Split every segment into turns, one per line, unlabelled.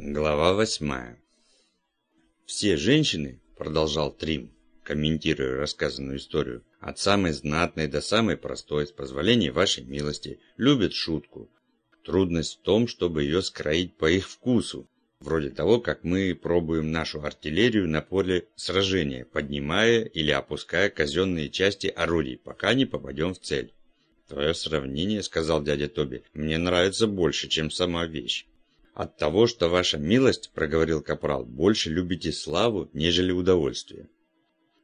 Глава восьмая. «Все женщины, — продолжал Трим, комментируя рассказанную историю, — от самой знатной до самой простой, с позволения вашей милости, любят шутку. Трудность в том, чтобы ее скроить по их вкусу, вроде того, как мы пробуем нашу артиллерию на поле сражения, поднимая или опуская казенные части орудий, пока не попадем в цель. «Твое сравнение, — сказал дядя Тоби, — мне нравится больше, чем сама вещь. «От того, что ваша милость, — проговорил Капрал, — больше любите славу, нежели удовольствие».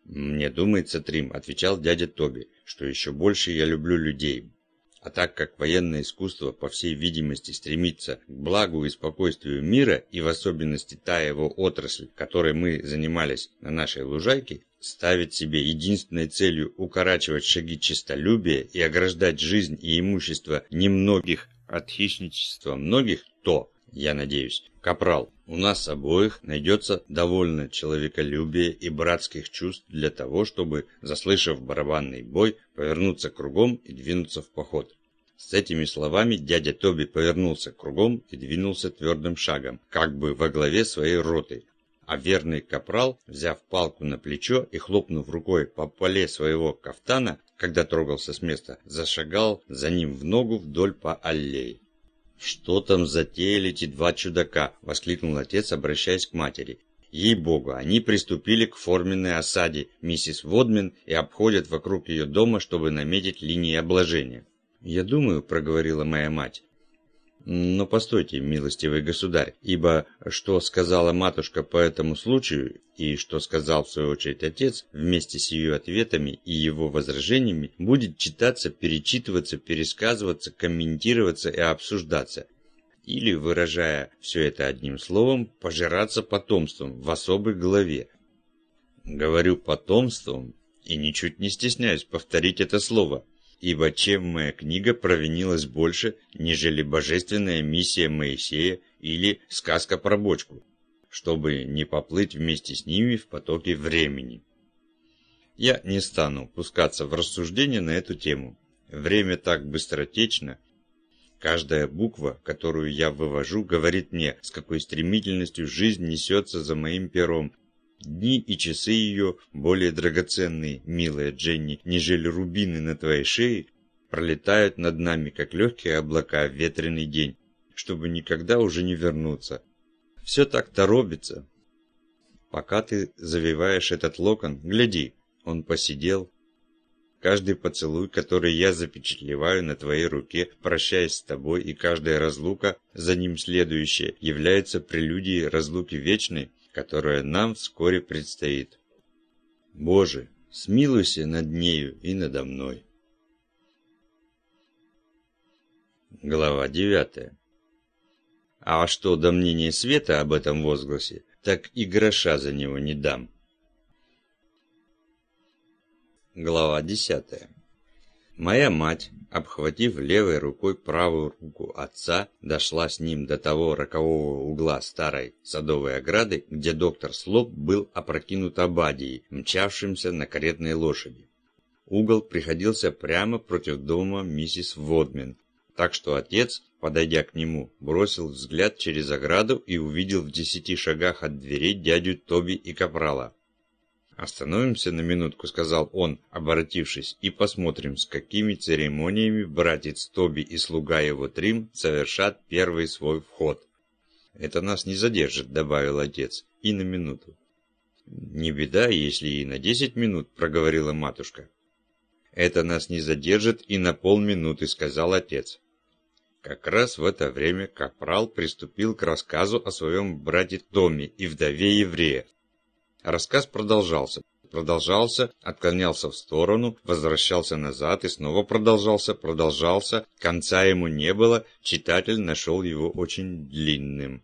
«Мне думается, Трим, — отвечал дядя Тоби, — что еще больше я люблю людей. А так как военное искусство, по всей видимости, стремится к благу и спокойствию мира, и в особенности та его отрасль, которой мы занимались на нашей лужайке, ставит себе единственной целью укорачивать шаги честолюбия и ограждать жизнь и имущество немногих от хищничества многих, то, я надеюсь. Капрал, у нас обоих найдется довольно человеколюбия и братских чувств для того, чтобы, заслышав барабанный бой, повернуться кругом и двинуться в поход. С этими словами дядя Тоби повернулся кругом и двинулся твердым шагом, как бы во главе своей роты. А верный капрал, взяв палку на плечо и хлопнув рукой по поле своего кафтана, когда трогался с места, зашагал за ним в ногу вдоль по аллее. «Что там затеяли эти два чудака?» – воскликнул отец, обращаясь к матери. Ей-богу, они приступили к форменной осаде миссис Водмен и обходят вокруг ее дома, чтобы наметить линии обложения. «Я думаю», – проговорила моя мать, но постойте, милостивый государь, ибо что сказала матушка по этому случаю, и что сказал в свою очередь отец, вместе с ее ответами и его возражениями, будет читаться, перечитываться, пересказываться, комментироваться и обсуждаться. Или, выражая все это одним словом, пожираться потомством в особой главе. Говорю потомством и ничуть не стесняюсь повторить это слово – ибо чем моя книга провинилась больше, нежели божественная миссия Моисея или сказка про бочку, чтобы не поплыть вместе с ними в потоке времени. Я не стану пускаться в рассуждения на эту тему. Время так быстротечно. Каждая буква, которую я вывожу, говорит мне, с какой стремительностью жизнь несется за моим пером, Дни и часы ее, более драгоценные, милая Дженни, нежели рубины на твоей шее, пролетают над нами, как легкие облака в ветреный день, чтобы никогда уже не вернуться. Все так торопится. Пока ты завиваешь этот локон, гляди, он посидел. Каждый поцелуй, который я запечатлеваю на твоей руке, прощаясь с тобой, и каждая разлука, за ним следующая, является прелюдией разлуки вечной, которая нам вскоре предстоит. Боже, смилуйся над нею и надо мной. Глава 9. А что до мнения света об этом возгласе, так и гроша за него не дам. Глава 10. Моя мать, обхватив левой рукой правую руку отца, дошла с ним до того рокового угла старой садовой ограды, где доктор Слоп был опрокинут Абадией, мчавшимся на каретной лошади. Угол приходился прямо против дома миссис Водмен, так что отец, подойдя к нему, бросил взгляд через ограду и увидел в десяти шагах от дверей дядю Тоби и Капрала. «Остановимся на минутку», — сказал он, обратившись, «и посмотрим, с какими церемониями братец Тоби и слуга его Трим совершат первый свой вход». «Это нас не задержит», — добавил отец, — «и на минуту». «Не беда, если и на десять минут», — проговорила матушка. «Это нас не задержит и на полминуты», — сказал отец. Как раз в это время Капрал приступил к рассказу о своем брате Томе и вдове еврея, Рассказ продолжался. Продолжался, отклонялся в сторону, возвращался назад и снова продолжался, продолжался. Конца ему не было, читатель нашел его очень длинным.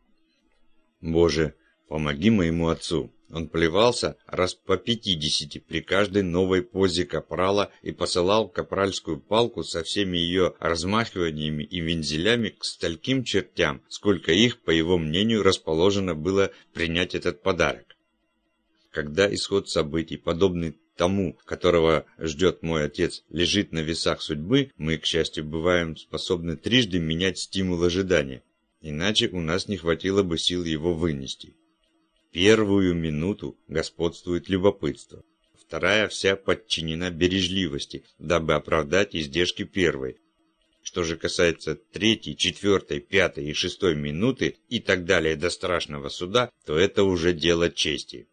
«Боже, помоги моему отцу!» Он плевался раз по пятидесяти при каждой новой позе капрала и посылал капральскую палку со всеми ее размахиваниями и вензелями к стольким чертям, сколько их, по его мнению, расположено было принять этот подарок. Когда исход событий, подобный тому, которого ждет мой отец, лежит на весах судьбы, мы, к счастью, бываем способны трижды менять стимул ожидания. иначе у нас не хватило бы сил его вынести. Первую минуту господствует любопытство. Вторая вся подчинена бережливости, дабы оправдать издержки первой. Что же касается третьей, четвертой, пятой и шестой минуты и так далее до страшного суда, то это уже дело чести.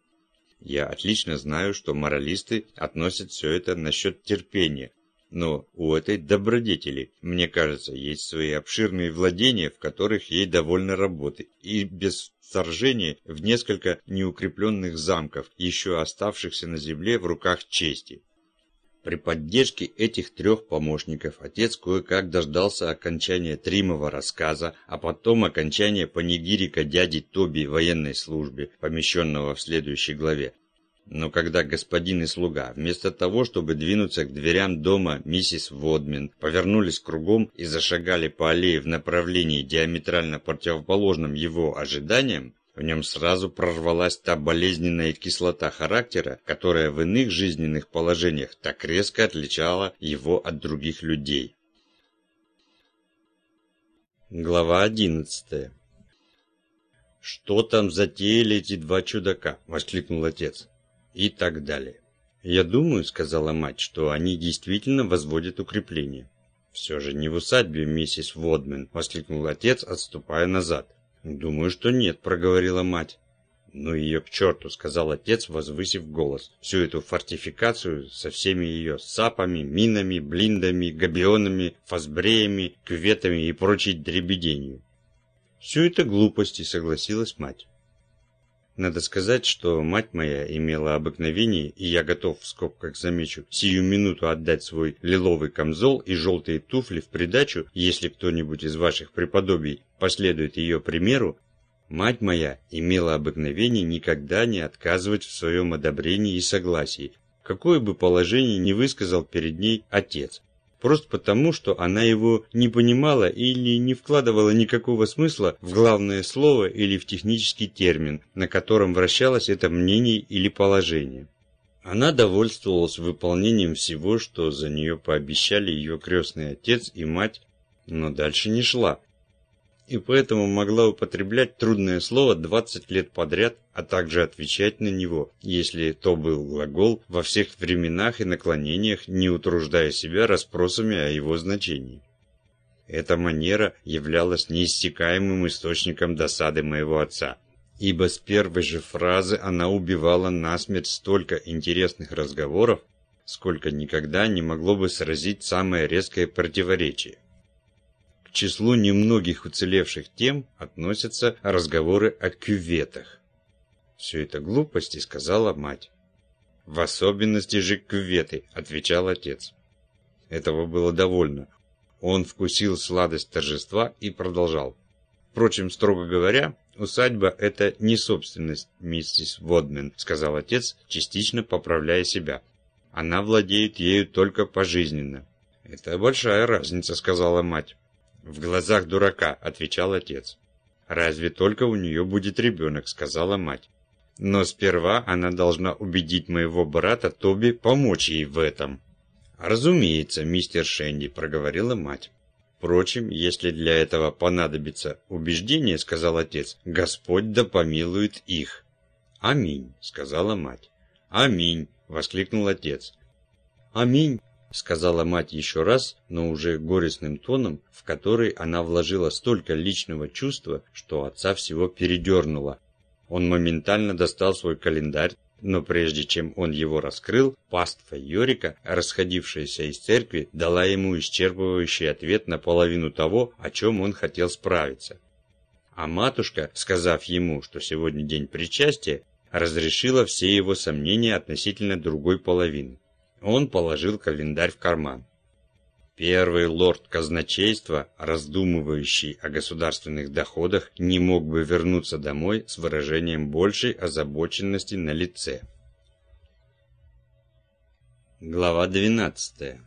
Я отлично знаю, что моралисты относят все это насчет терпения, но у этой добродетели, мне кажется, есть свои обширные владения, в которых ей довольно работы, и без вторжения в несколько неукрепленных замков, еще оставшихся на земле в руках чести. При поддержке этих трех помощников отец кое-как дождался окончания Тримова рассказа, а потом окончания панигирика дяди Тоби военной службе, помещенного в следующей главе. Но когда господин и слуга, вместо того, чтобы двинуться к дверям дома миссис Водмин, повернулись кругом и зашагали по аллее в направлении диаметрально противоположном его ожиданиям, в нем сразу прорвалась та болезненная кислота характера, которая в иных жизненных положениях так резко отличала его от других людей. Глава одиннадцатая «Что там затеяли эти два чудака?» – воскликнул отец. И так далее. «Я думаю, — сказала мать, — что они действительно возводят укрепление». «Все же не в усадьбе, миссис Водмен», — воскликнул отец, отступая назад. «Думаю, что нет», — проговорила мать. «Ну ее к черту», — сказал отец, возвысив голос. «Всю эту фортификацию со всеми ее сапами, минами, блиндами, габионами, фасбреями, кюветами и прочей дребеденью». «Все это глупости», — согласилась мать. Надо сказать, что мать моя имела обыкновение, и я готов в скобках замечу, сию минуту отдать свой лиловый камзол и желтые туфли в придачу, если кто-нибудь из ваших преподобий последует ее примеру, Мать моя имела обыкновение никогда не отказывать в своем одобрении и согласии, какое бы положение ни высказал перед ней отец просто потому, что она его не понимала или не вкладывала никакого смысла в главное слово или в технический термин, на котором вращалось это мнение или положение. Она довольствовалась выполнением всего, что за нее пообещали ее крестный отец и мать, но дальше не шла, и поэтому могла употреблять трудное слово 20 лет подряд, а также отвечать на него, если то был глагол, во всех временах и наклонениях, не утруждая себя расспросами о его значении. Эта манера являлась неиссякаемым источником досады моего отца, ибо с первой же фразы она убивала насмерть столько интересных разговоров, сколько никогда не могло бы сразить самое резкое противоречие. Числу немногих уцелевших тем относятся разговоры о кюветах. «Все это глупости», — сказала мать. «В особенности же кюветы», — отвечал отец. Этого было довольно. Он вкусил сладость торжества и продолжал. «Впрочем, строго говоря, усадьба – это не собственность миссис Водмен», – сказал отец, частично поправляя себя. «Она владеет ею только пожизненно». «Это большая разница», – сказала мать. «В глазах дурака», — отвечал отец. «Разве только у нее будет ребенок», — сказала мать. «Но сперва она должна убедить моего брата Тоби помочь ей в этом». «Разумеется, мистер Шенди», — проговорила мать. «Впрочем, если для этого понадобится убеждение, — сказал отец, — Господь да помилует их». «Аминь», — сказала мать. «Аминь», — воскликнул отец. «Аминь», — сказала мать еще раз, но уже горестным тоном, в который она вложила столько личного чувства, что отца всего передернуло. Он моментально достал свой календарь, но прежде чем он его раскрыл, паства Йорика, расходившаяся из церкви, дала ему исчерпывающий ответ на половину того, о чем он хотел справиться. А матушка, сказав ему, что сегодня день причастия, разрешила все его сомнения относительно другой половины. Он положил календарь в карман. Первый лорд казначейства, раздумывающий о государственных доходах, не мог бы вернуться домой с выражением большей озабоченности на лице. Глава 12.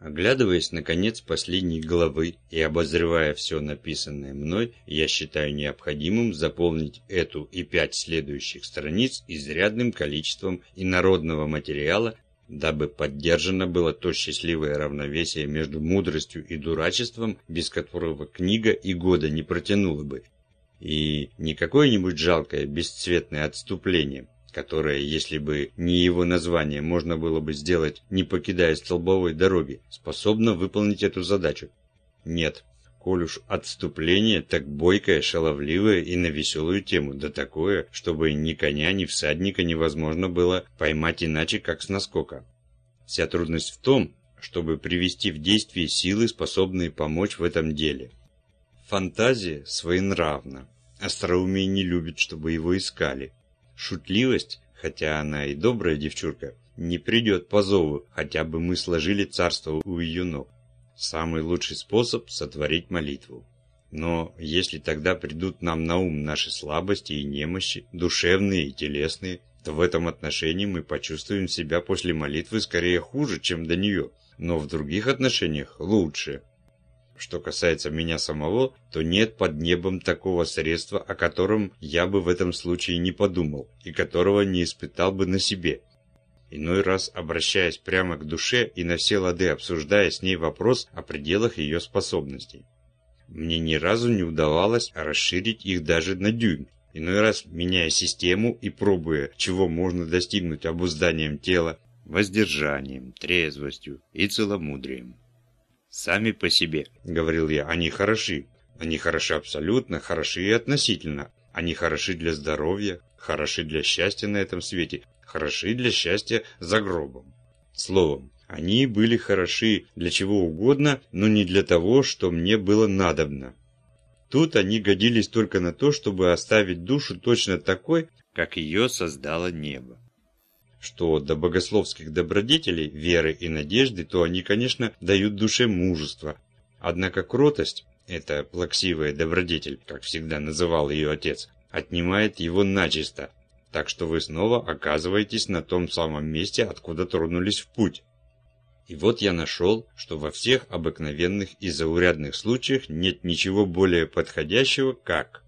Оглядываясь на конец последней главы и обозревая все написанное мной, я считаю необходимым заполнить эту и пять следующих страниц изрядным количеством инородного материала, дабы поддержано было то счастливое равновесие между мудростью и дурачеством, без которого книга и года не протянула бы, и не какое-нибудь жалкое бесцветное отступление, которое, если бы не его название, можно было бы сделать, не покидая столбовой дороги, способно выполнить эту задачу. Нет, коль уж отступление, так бойкое, шаловливое и на веселую тему, да такое, чтобы ни коня, ни всадника невозможно было поймать иначе, как с наскока. Вся трудность в том, чтобы привести в действие силы, способные помочь в этом деле. Фантазия своенравна. Остроумие не любит, чтобы его искали. Шутливость, хотя она и добрая девчурка, не придет по зову, хотя бы мы сложили царство у ее ног. Самый лучший способ – сотворить молитву. Но если тогда придут нам на ум наши слабости и немощи, душевные и телесные, то в этом отношении мы почувствуем себя после молитвы скорее хуже, чем до нее, но в других отношениях лучше. Что касается меня самого, то нет под небом такого средства, о котором я бы в этом случае не подумал и которого не испытал бы на себе. Иной раз обращаясь прямо к душе и на все лады обсуждая с ней вопрос о пределах ее способностей. Мне ни разу не удавалось расширить их даже на дюйм, иной раз меняя систему и пробуя, чего можно достигнуть обузданием тела, воздержанием, трезвостью и целомудрием. «Сами по себе», — говорил я, — «они хороши. Они хороши абсолютно, хороши и относительно. Они хороши для здоровья, хороши для счастья на этом свете, хороши для счастья за гробом. Словом, они были хороши для чего угодно, но не для того, что мне было надобно. Тут они годились только на то, чтобы оставить душу точно такой, как ее создало небо. Что до богословских добродетелей, веры и надежды, то они, конечно, дают душе мужество. Однако кротость, эта плаксивая добродетель, как всегда называл ее отец, отнимает его начисто, так что вы снова оказываетесь на том самом месте, откуда тронулись в путь. И вот я нашел, что во всех обыкновенных и заурядных случаях нет ничего более подходящего, как...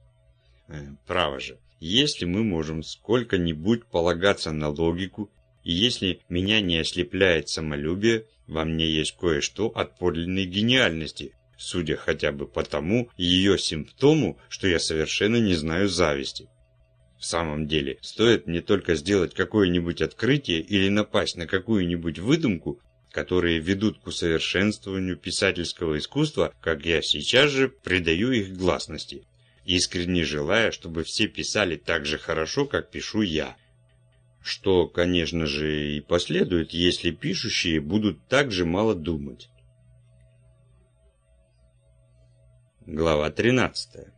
Э, право же, если мы можем сколько-нибудь полагаться на логику, и если меня не ослепляет самолюбие, во мне есть кое-что от подлинной гениальности, судя хотя бы по тому ее симптому, что я совершенно не знаю зависти. В самом деле, стоит мне только сделать какое-нибудь открытие или напасть на какую-нибудь выдумку, которые ведут к усовершенствованию писательского искусства, как я сейчас же придаю их гласности, искренне желая, чтобы все писали так же хорошо, как пишу я. Что, конечно же, и последует, если пишущие будут так же мало думать. Глава 13.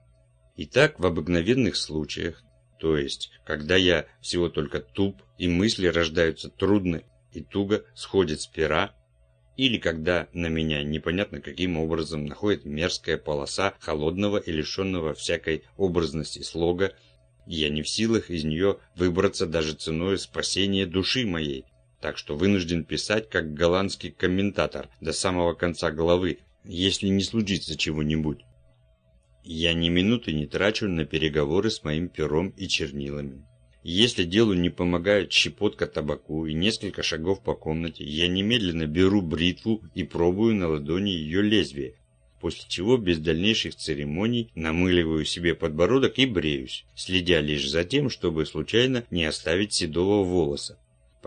Итак, в обыкновенных случаях, то есть, когда я всего только туп, и мысли рождаются трудно и туго сходит с пера, или когда на меня непонятно каким образом находит мерзкая полоса холодного и лишенного всякой образности слога, я не в силах из нее выбраться даже ценой спасения души моей, так что вынужден писать как голландский комментатор до самого конца главы, если не случится чего-нибудь. Я ни минуты не трачу на переговоры с моим пером и чернилами. Если делу не помогают щепотка табаку и несколько шагов по комнате, я немедленно беру бритву и пробую на ладони ее лезвие, после чего без дальнейших церемоний намыливаю себе подбородок и бреюсь, следя лишь за тем, чтобы случайно не оставить седого волоса.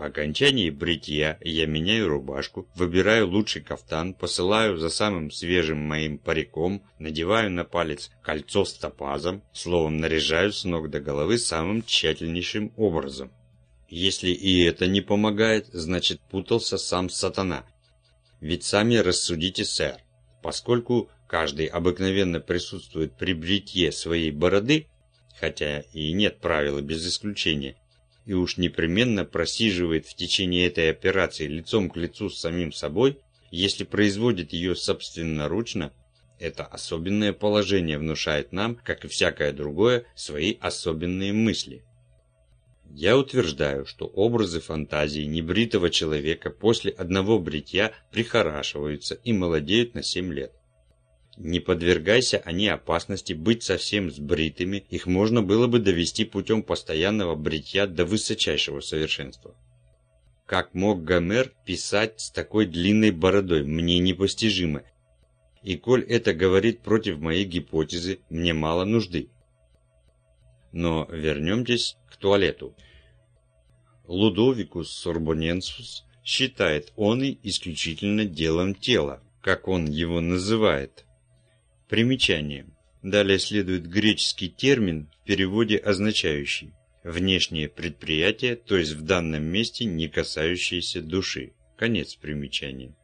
По окончании бритья я меняю рубашку, выбираю лучший кафтан, посылаю за самым свежим моим париком, надеваю на палец кольцо с топазом, словом, наряжаю с ног до головы самым тщательнейшим образом. Если и это не помогает, значит путался сам сатана. Ведь сами рассудите, сэр, поскольку каждый обыкновенно присутствует при бритье своей бороды, хотя и нет правила без исключения, и уж непременно просиживает в течение этой операции лицом к лицу с самим собой, если производит ее собственноручно, это особенное положение внушает нам, как и всякое другое, свои особенные мысли. Я утверждаю, что образы фантазии небритого человека после одного бритья прихорашиваются и молодеют на 7 лет. Не подвергайся они опасности быть совсем сбритыми, их можно было бы довести путем постоянного бритья до высочайшего совершенства. Как мог Гомер писать с такой длинной бородой, мне непостижимо. И коль это говорит против моей гипотезы, мне мало нужды. Но вернемтесь к туалету. Лудовикус Сорбоненсус считает он и исключительно делом тела, как он его называет. Примечание. Далее следует греческий термин в переводе означающий «внешнее предприятие, то есть в данном месте не касающееся души». Конец примечания.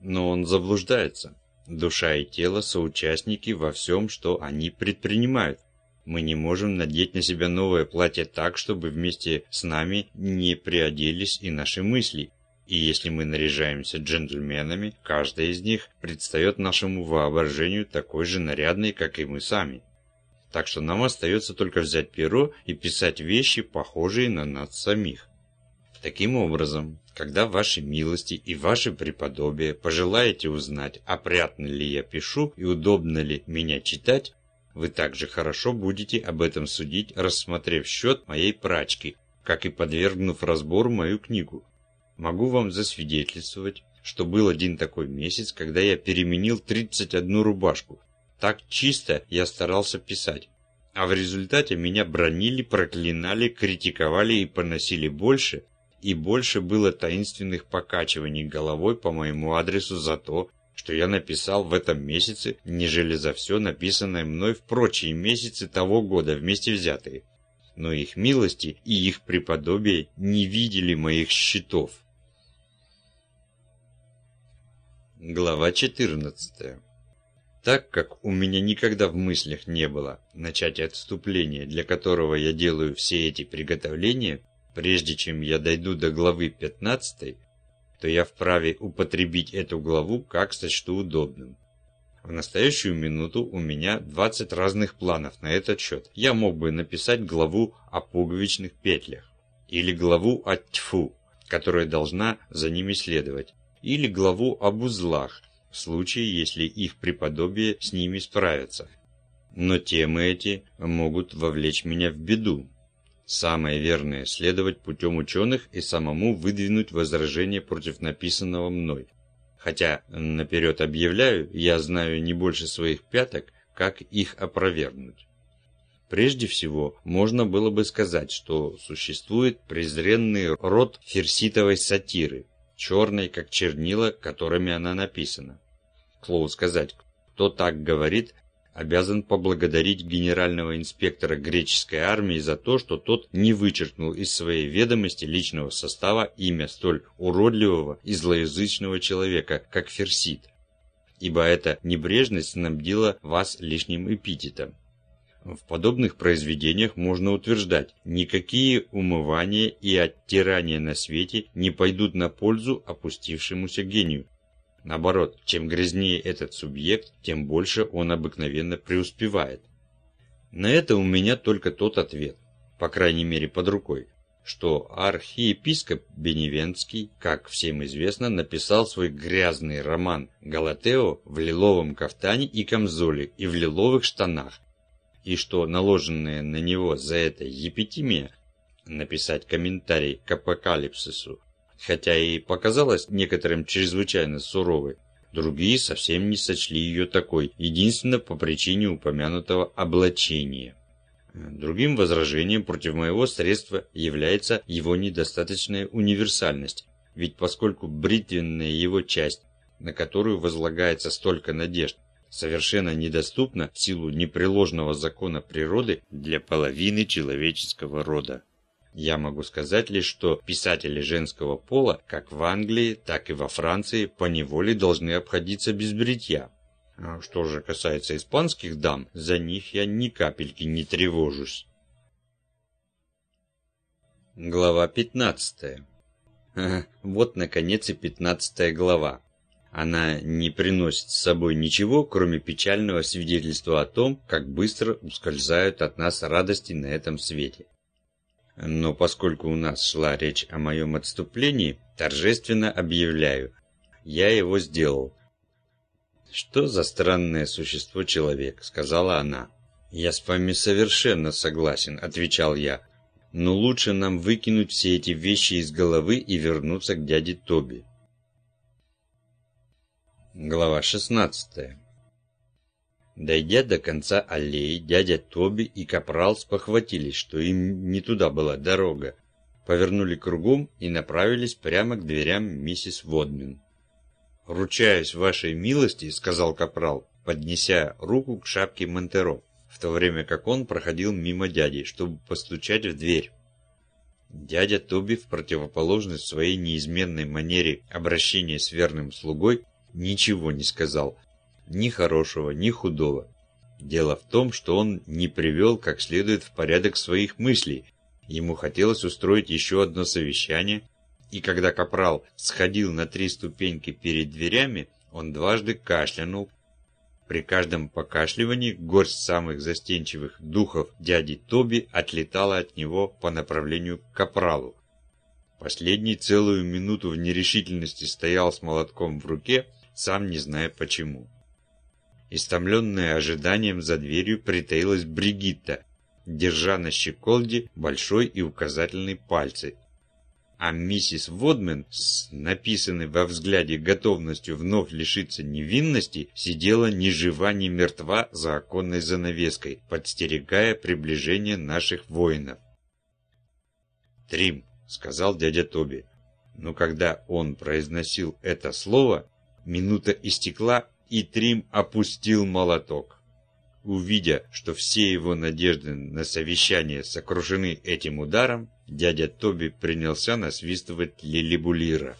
Но он заблуждается. Душа и тело – соучастники во всем, что они предпринимают. Мы не можем надеть на себя новое платье так, чтобы вместе с нами не приоделись и наши мысли. И если мы наряжаемся джентльменами, каждая из них предстает нашему воображению такой же нарядной, как и мы сами. Так что нам остается только взять перо и писать вещи, похожие на нас самих. Таким образом, когда ваши милости и ваши преподобия пожелаете узнать, опрятно ли я пишу и удобно ли меня читать, вы также хорошо будете об этом судить, рассмотрев счет моей прачки, как и подвергнув разбору мою книгу. Могу вам засвидетельствовать, что был один такой месяц, когда я переменил 31 рубашку. Так чисто я старался писать. А в результате меня бронили, проклинали, критиковали и поносили больше, и больше было таинственных покачиваний головой по моему адресу за то, что я написал в этом месяце, нежели за все написанное мной в прочие месяцы того года вместе взятые. Но их милости и их преподобие не видели моих счетов. Глава 14 Так как у меня никогда в мыслях не было начать отступление, для которого я делаю все эти приготовления, прежде чем я дойду до главы 15, то я вправе употребить эту главу как сочту удобным. В настоящую минуту у меня 20 разных планов на этот счет. Я мог бы написать главу о пуговичных петлях, или главу о тьфу, которая должна за ними следовать, или главу об узлах, в случае, если их преподобие с ними справятся. Но темы эти могут вовлечь меня в беду. Самое верное – следовать путем ученых и самому выдвинуть возражение против написанного мной. Хотя, наперед объявляю, я знаю не больше своих пяток, как их опровергнуть. Прежде всего, можно было бы сказать, что существует презренный род ферситовой сатиры, черной, как чернила, которыми она написана. К слову сказать, кто так говорит, обязан поблагодарить генерального инспектора греческой армии за то, что тот не вычеркнул из своей ведомости личного состава имя столь уродливого и злоязычного человека, как Ферсит. Ибо эта небрежность снабдила вас лишним эпитетом. В подобных произведениях можно утверждать, никакие умывания и оттирания на свете не пойдут на пользу опустившемуся гению. Наоборот, чем грязнее этот субъект, тем больше он обыкновенно преуспевает. На это у меня только тот ответ, по крайней мере под рукой, что архиепископ Беневенский, как всем известно, написал свой грязный роман «Галатео» в лиловом кафтане и камзоле и в лиловых штанах, и что наложенная на него за это епитимия написать комментарий к апокалипсису, хотя и показалась некоторым чрезвычайно суровой, другие совсем не сочли ее такой, единственно по причине упомянутого облачения. Другим возражением против моего средства является его недостаточная универсальность, ведь поскольку бритвенная его часть, на которую возлагается столько надежд, совершенно недоступна в силу непреложного закона природы для половины человеческого рода. Я могу сказать лишь, что писатели женского пола, как в Англии, так и во Франции, по неволе должны обходиться без бритья. А что же касается испанских дам, за них я ни капельки не тревожусь. Глава 15. Вот, наконец, и 15 глава. Она не приносит с собой ничего, кроме печального свидетельства о том, как быстро ускользают от нас радости на этом свете. Но поскольку у нас шла речь о моем отступлении, торжественно объявляю, я его сделал. «Что за странное существо человек?» — сказала она. «Я с вами совершенно согласен», — отвечал я. но лучше нам выкинуть все эти вещи из головы и вернуться к дяде Тоби. Глава 16 Дойдя до конца аллеи, дядя Тоби и Капрал спохватились, что им не туда была дорога, повернули кругом и направились прямо к дверям миссис Водмен. «Ручаюсь вашей милости», — сказал Капрал, поднеся руку к шапке Монтеро, в то время как он проходил мимо дяди, чтобы постучать в дверь. Дядя Тоби, в противоположность своей неизменной манере обращения с верным слугой, ничего не сказал, ни хорошего, ни худого. Дело в том, что он не привел как следует в порядок своих мыслей. Ему хотелось устроить еще одно совещание, и когда Капрал сходил на три ступеньки перед дверями, он дважды кашлянул. При каждом покашливании горсть самых застенчивых духов дяди Тоби отлетала от него по направлению к Капралу. Последний целую минуту в нерешительности стоял с молотком в руке, сам не зная почему. Истомленная ожиданием за дверью притаилась Бригитта, держа на щеколде большой и указательный пальцы, а миссис Водмен с написанной во взгляде готовностью вновь лишиться невинности сидела ни жива, ни мертва за оконной занавеской, подстерегая приближение наших воинов. «Трим», — сказал дядя Тоби. Но когда он произносил это слово, минута истекла, и Трим опустил молоток. Увидя, что все его надежды на совещание сокрушены этим ударом, дядя Тоби принялся насвистывать Лилибулира.